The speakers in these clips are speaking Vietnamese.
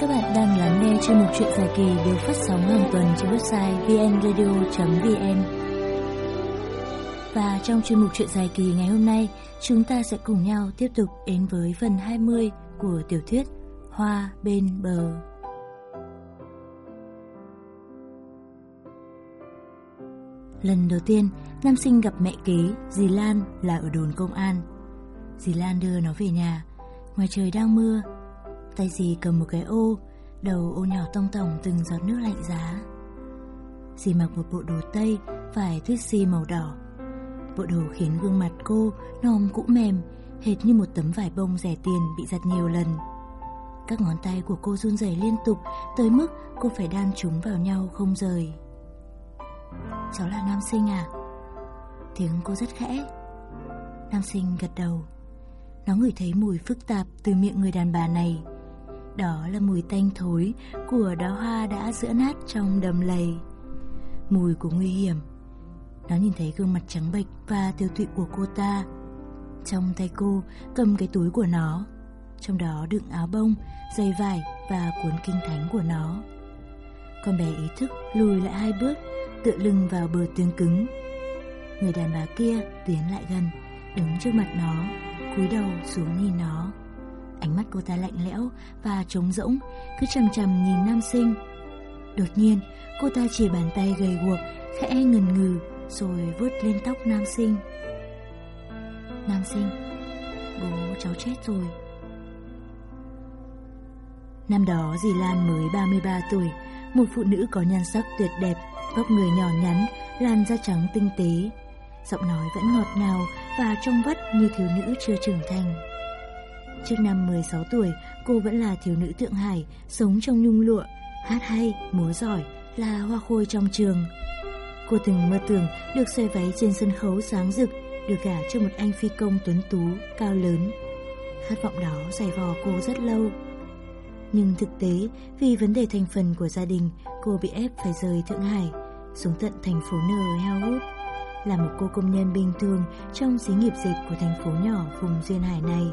Các bạn đang lắng nghe chuyên mục chuyện dài kỳ được phát sóng hàng tuần trên website vnradio.vn Và trong chuyên mục chuyện dài kỳ ngày hôm nay, chúng ta sẽ cùng nhau tiếp tục đến với phần 20 của tiểu thuyết Hoa bên bờ. Lần đầu tiên, Nam Sinh gặp mẹ kế, dì Lan là ở đồn công an. Dì Lan đưa nó về nhà. Ngoài trời đang mưa, tay dì cầm một cái ô, đầu ô nhỏ tông tổng từng giọt nước lạnh giá. Dì mặc một bộ đồ tây, vải tuyết xi màu đỏ. Bộ đồ khiến gương mặt cô nòm cũ mềm, hệt như một tấm vải bông rẻ tiền bị giặt nhiều lần. Các ngón tay của cô run rẩy liên tục tới mức cô phải đan chúng vào nhau không rời. Cháu là nam sinh à? Tiếng cô rất khẽ. Nam sinh gật đầu. Nó ngửi thấy mùi phức tạp từ miệng người đàn bà này. Đó là mùi tanh thối của đóa hoa đã giữa nát trong đầm lầy. Mùi của nguy hiểm. Nó nhìn thấy gương mặt trắng bệch và tiêu tụy của cô ta. Trong tay cô cầm cái túi của nó. Trong đó đựng áo bông, giày vải và cuốn kinh thánh của nó. Con bé ý thức lùi lại hai bước, tựa lưng vào bờ tường cứng. Người đàn bà kia tiến lại gần, đứng trước mặt nó, cúi đầu xuống nhìn nó. Ánh mắt cô ta lạnh lẽo và trống rỗng, cứ chằm chằm nhìn nam sinh. Đột nhiên, cô ta chỉ bàn tay gầy guộc, khẽ ngần ngừ, rồi vuốt lên tóc nam sinh. Nam sinh, bố cháu chết rồi. Năm đó dì Lan mới 33 tuổi, một phụ nữ có nhan sắc tuyệt đẹp, góc người nhỏ nhắn, làn da trắng tinh tế. Giọng nói vẫn ngọt ngào và trong vắt như thiếu nữ chưa trưởng thành. Trước năm 16 tuổi, cô vẫn là thiếu nữ Thượng Hải, sống trong nhung lụa, hát hay, múa giỏi, là hoa khôi trong trường. Cô từng mơ tưởng được xoay váy trên sân khấu sáng rực, được gả cho một anh phi công tuấn tú, cao lớn. Khát vọng đó dày vò cô rất lâu. Nhưng thực tế, vì vấn đề thành phần của gia đình, cô bị ép phải rời Thượng Hải, xuống tận thành phố Nờ heo hút. Là một cô công nhân bình thường trong xí nghiệp dệt của thành phố nhỏ vùng Duyên Hải này.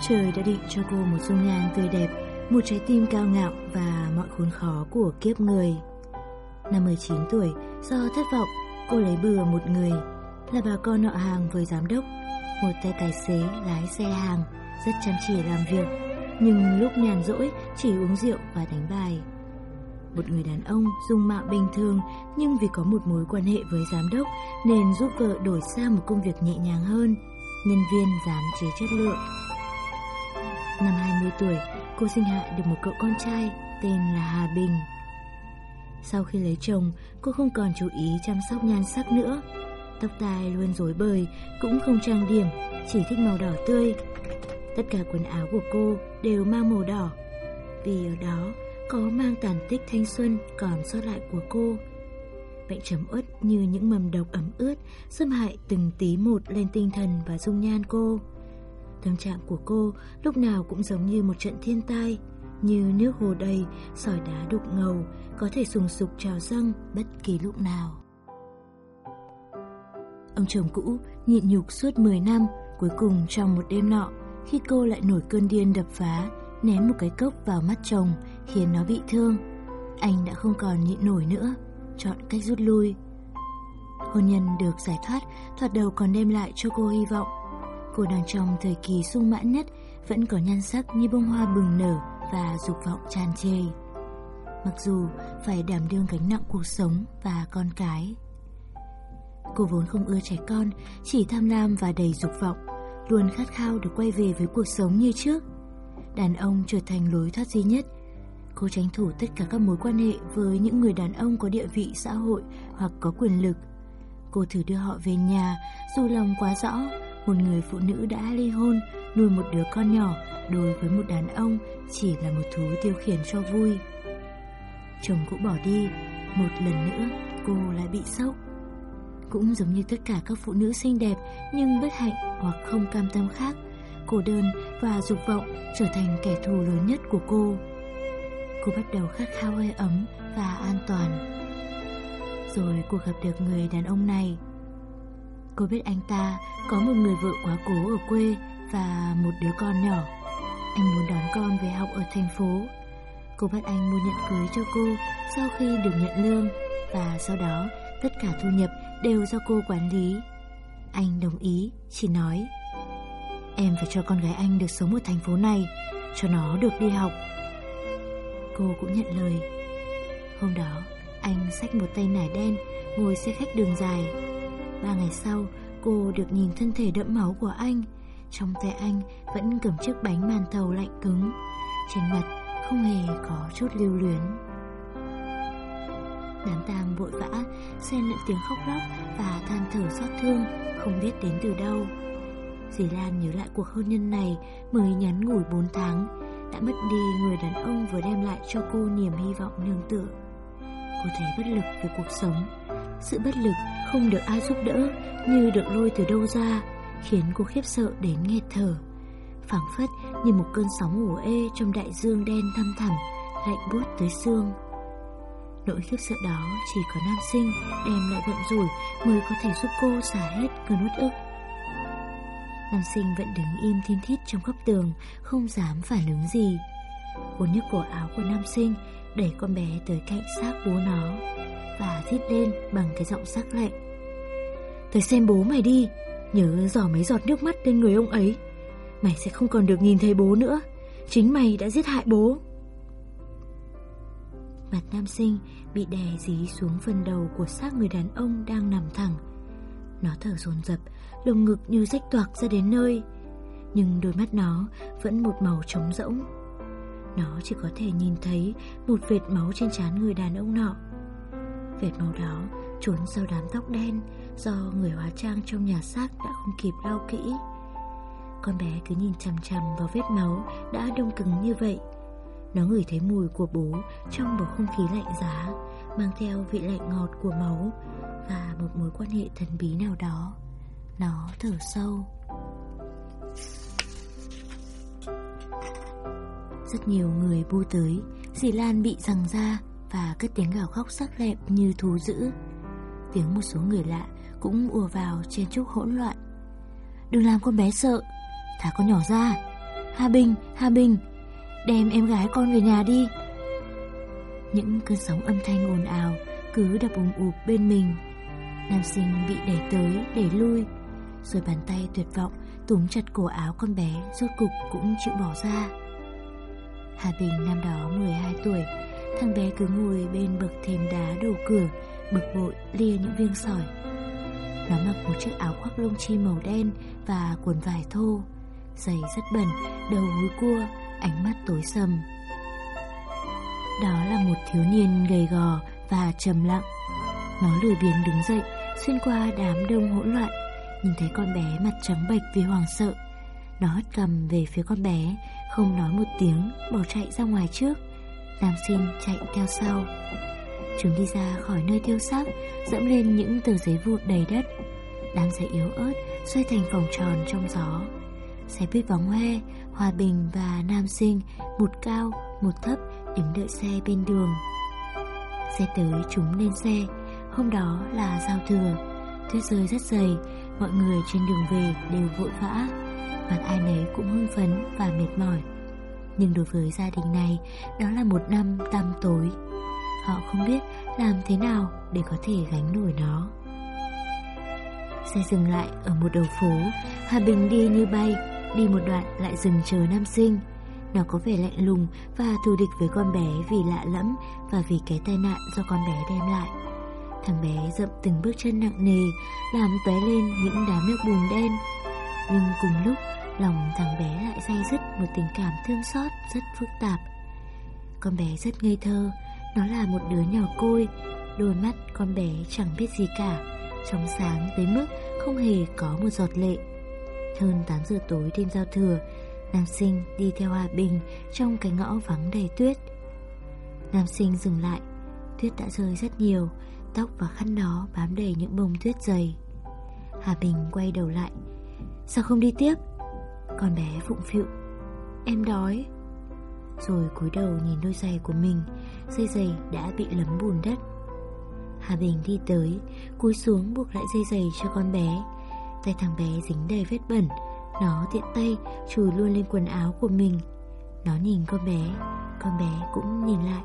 Trời đã định cho cô một dung nhan tươi đẹp, một trái tim cao ngạo và mọi khốn khó của kiếp người. Năm 19 tuổi, do thất vọng, cô lấy bừa một người, là bà con nọ hàng với giám đốc, một tay tài xế lái xe hàng, rất chăm chỉ làm việc, nhưng lúc nhàn rỗi chỉ uống rượu và đánh bài. Một người đàn ông dùng mạo bình thường nhưng vì có một mối quan hệ với giám đốc nên giúp vợ đổi sang một công việc nhẹ nhàng hơn, nhân viên dám chế chất lượng. Năm 20 tuổi, cô sinh hạ được một cậu con trai tên là Hà Bình. Sau khi lấy chồng, cô không còn chú ý chăm sóc nhan sắc nữa. Tóc tai luôn rối bời, cũng không trang điểm, chỉ thích màu đỏ tươi. Tất cả quần áo của cô đều mang màu đỏ, vì ở đó có mang tàn tích thanh xuân còn sót lại của cô. Bệnh trầm uất như những mầm độc ẩm ướt, xâm hại từng tí một lên tinh thần và dung nhan cô. Tâm trạng của cô lúc nào cũng giống như một trận thiên tai, như nước hồ đầy, sỏi đá đục ngầu, có thể sùng sục trào dâng bất kỳ lúc nào. Ông chồng cũ nhịn nhục suốt 10 năm, cuối cùng trong một đêm nọ, khi cô lại nổi cơn điên đập phá, ném một cái cốc vào mắt chồng, khiến nó bị thương. Anh đã không còn nhịn nổi nữa, chọn cách rút lui. Hôn nhân được giải thoát, thoạt đầu còn đem lại cho cô hy vọng. Cô đang trong thời kỳ sung mãn nhất, vẫn có nhan sắc như bông hoa bừng nở và dục vọng tràn trề. Mặc dù phải đảm đương gánh nặng cuộc sống và con cái. Cô vốn không ưa trẻ con, chỉ tham lam và đầy dục vọng, luôn khát khao được quay về với cuộc sống như trước. Đàn ông trở thành lối thoát duy nhất. Cô tránh thủ tất cả các mối quan hệ với những người đàn ông có địa vị xã hội hoặc có quyền lực. Cô thử đưa họ về nhà, dù lòng quá rõ, một người phụ nữ đã ly hôn, nuôi một đứa con nhỏ, đối với một đàn ông chỉ là một thú tiêu khiển cho vui. Chồng cũng bỏ đi, một lần nữa cô lại bị sốc. Cũng giống như tất cả các phụ nữ xinh đẹp nhưng bất hạnh hoặc không cam tâm khác, cô đơn và dục vọng trở thành kẻ thù lớn nhất của cô. Cô bắt đầu khát khao hơi ấm và an toàn. Rồi cô gặp được người đàn ông này. Cô biết anh ta có một người vợ quá cố ở quê và một đứa con nhỏ. Anh muốn đón con về học ở thành phố. Cô bắt anh mua nhận cưới cho cô sau khi được nhận lương và sau đó tất cả thu nhập đều do cô quản lý. Anh đồng ý, chỉ nói Em phải cho con gái anh được sống ở thành phố này, cho nó được đi học. Cô cũng nhận lời. Hôm đó, anh xách một tay nải đen, ngồi xe khách đường dài. Ba ngày sau, cô được nhìn thân thể đẫm máu của anh. Trong tay anh vẫn cầm chiếc bánh màn thầu lạnh cứng. Trên mặt không hề có chút lưu luyến. Đám tang vội vã, xen lẫn tiếng khóc lóc và than thở xót thương, không biết đến từ đâu. Dì Lan nhớ lại cuộc hôn nhân này mới nhắn ngủi 4 tháng, đã mất đi người đàn ông vừa đem lại cho cô niềm hy vọng nương tựa. Cô thấy bất lực về cuộc sống, sự bất lực không được ai giúp đỡ như được lôi từ đâu ra, khiến cô khiếp sợ đến nghẹt thở. phảng phất như một cơn sóng ủ ê trong đại dương đen thăm thẳm, lạnh buốt tới xương. Nỗi khiếp sợ đó chỉ có nam sinh đem lại vận rủi mới có thể giúp cô xả hết cơn uất ức. Nam sinh vẫn đứng im thiên thít trong góc tường, không dám phản ứng gì. Cô nhấc cổ áo của nam sinh, đẩy con bé tới cạnh xác bố nó và rít lên bằng cái giọng sắc lạnh. Tới xem bố mày đi, nhớ dò mấy giọt nước mắt lên người ông ấy. Mày sẽ không còn được nhìn thấy bố nữa, chính mày đã giết hại bố. Mặt nam sinh bị đè dí xuống phần đầu của xác người đàn ông đang nằm thẳng. Nó thở dồn dập, lồng ngực như rách toạc ra đến nơi. Nhưng đôi mắt nó vẫn một màu trống rỗng. Nó chỉ có thể nhìn thấy một vệt máu trên trán người đàn ông nọ. Vệt máu đó trốn sau đám tóc đen do người hóa trang trong nhà xác đã không kịp lau kỹ. Con bé cứ nhìn chằm chằm vào vết máu đã đông cứng như vậy. Nó ngửi thấy mùi của bố trong bầu không khí lạnh giá, mang theo vị lạnh ngọt của máu và một mối quan hệ thần bí nào đó. Nó thở sâu. Rất nhiều người bu tới, dì Lan bị giằng ra và cất tiếng gào khóc sắc lẹm như thú dữ. Tiếng một số người lạ cũng ùa vào trên chúc hỗn loạn. Đừng làm con bé sợ, thả con nhỏ ra. Hà Bình, Hà Bình, đem em gái con về nhà đi. Những cơn sóng âm thanh ồn ào cứ đập ùm ụp bên mình. Nam sinh bị đẩy tới, đẩy lui, rồi bàn tay tuyệt vọng túm chặt cổ áo con bé rốt cục cũng chịu bỏ ra. Hà Bình năm đó 12 tuổi, thằng bé cứ ngồi bên bậc thềm đá đầu cửa, bực bội lia những viên sỏi. Nó mặc một chiếc áo khoác lông chim màu đen và quần vải thô, giày rất bẩn, đầu húi cua, ánh mắt tối sầm. Đó là một thiếu niên gầy gò và trầm lặng. Nó lười biếng đứng dậy, xuyên qua đám đông hỗn loạn, nhìn thấy con bé mặt trắng bệch vì hoảng sợ. Nó hất cầm về phía con bé, không nói một tiếng, bỏ chạy ra ngoài trước. Nam sinh chạy theo sau. Chúng đi ra khỏi nơi tiêu xác, dẫm lên những tờ giấy vụn đầy đất. Đám giấy yếu ớt xoay thành vòng tròn trong gió. Xe buýt vắng hoe, Hòa Bình và Nam Sinh, một cao, một thấp, đứng đợi xe bên đường. Xe tới chúng lên xe, hôm đó là giao thừa, tuyết rơi rất dày, mọi người trên đường về đều vội vã, mặt ai nấy cũng hưng phấn và mệt mỏi. Nhưng đối với gia đình này, đó là một năm tăm tối. Họ không biết làm thế nào để có thể gánh nổi nó. Xe dừng lại ở một đầu phố, Hà Bình đi như bay, đi một đoạn lại dừng chờ nam sinh. Nó có vẻ lạnh lùng và thù địch với con bé vì lạ lẫm và vì cái tai nạn do con bé đem lại. Thằng bé dậm từng bước chân nặng nề, làm tóe lên những đám nước bùn đen. Nhưng cùng lúc, lòng thằng bé lại day dứt một tình cảm thương xót rất phức tạp. Con bé rất ngây thơ, nó là một đứa nhỏ côi, đôi mắt con bé chẳng biết gì cả, trong sáng tới mức không hề có một giọt lệ. Hơn 8 giờ tối đêm giao thừa, Nam sinh đi theo Hòa Bình trong cái ngõ vắng đầy tuyết. Nam sinh dừng lại, tuyết đã rơi rất nhiều, tóc và khăn đó bám đầy những bông tuyết dày. Hà Bình quay đầu lại, sao không đi tiếp? Con bé phụng phịu, em đói. Rồi cúi đầu nhìn đôi giày của mình, dây giày đã bị lấm bùn đất. Hà Bình đi tới, cúi xuống buộc lại dây giày cho con bé. Tay thằng bé dính đầy vết bẩn, nó tiện tay chùi luôn lên quần áo của mình Nó nhìn con bé Con bé cũng nhìn lại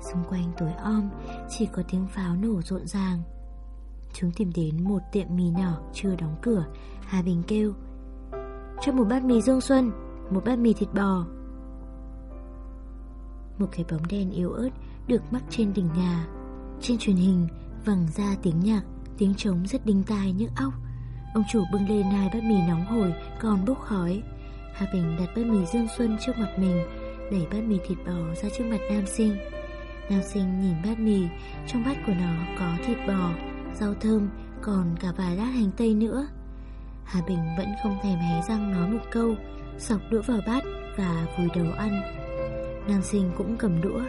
Xung quanh tối om Chỉ có tiếng pháo nổ rộn ràng Chúng tìm đến một tiệm mì nhỏ Chưa đóng cửa. Hà Bình kêu, Cho một bát mì Dương Xuân, Một bát mì thịt bò. Một cái bóng đen yếu ớt Được mắc trên đỉnh nhà. Trên truyền hình vẳng ra tiếng nhạc, Tiếng trống rất đinh tai nhức óc. Ông chủ bưng lên hai bát mì nóng hổi Còn bốc khói. Hà Bình đặt bát mì Dương Xuân trước mặt mình, Đẩy bát mì thịt bò ra trước mặt nam sinh. Nam sinh nhìn bát mì, Trong bát của nó có thịt bò. Rau thơm, Còn cả vài lát hành tây nữa. Hà Bình vẫn không thèm hé răng nói một câu, Sọc đũa vào bát Và vùi đầu ăn. Nam sinh cũng cầm đũa,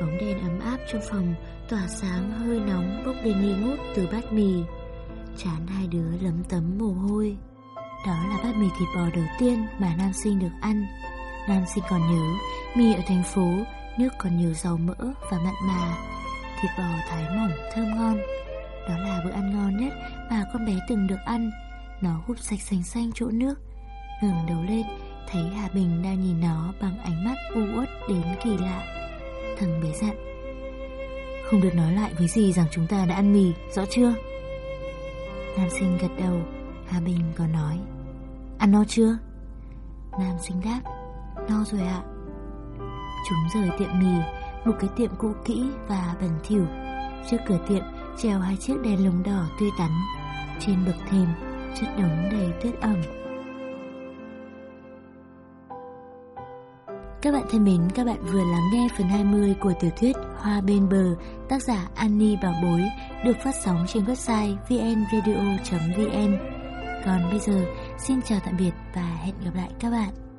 Bóng đen ấm áp trong phòng, Tỏa sáng hơi nóng bốc lên nghi ngút từ bát mì. Chán hai đứa lấm tấm mồ hôi. Đó là bát mì thịt bò đầu tiên mà Nam sinh được ăn. Nam sinh còn nhớ, Mì ở thành phố, Nước còn nhiều dầu mỡ và mặn mà. Thịt bò thái mỏng, thơm ngon nhất Mà con bé từng được ăn Nó hút sạch sành xanh chỗ nước ngẩng đầu lên Thấy Hà Bình đang nhìn nó bằng ánh mắt u uất đến kỳ lạ Thằng bé dặn Không được nói lại với gì rằng chúng ta đã ăn mì, rõ chưa? Nam sinh gật đầu Hà Bình còn nói Ăn no chưa? Nam sinh đáp No rồi ạ Chúng rời tiệm mì Một cái tiệm cũ kỹ và bẩn thỉu Trước cửa tiệm treo hai chiếc đèn lồng đỏ tươi tắn Trên bậc thềm chất đống đầy tuyết ẩm Các bạn thân mến, các bạn vừa lắng nghe phần 20 của tiểu thuyết Hoa bên bờ, tác giả Annie Bảo Bối, được phát sóng trên website vnradio.vn. Còn bây giờ, xin chào tạm biệt và hẹn gặp lại các bạn.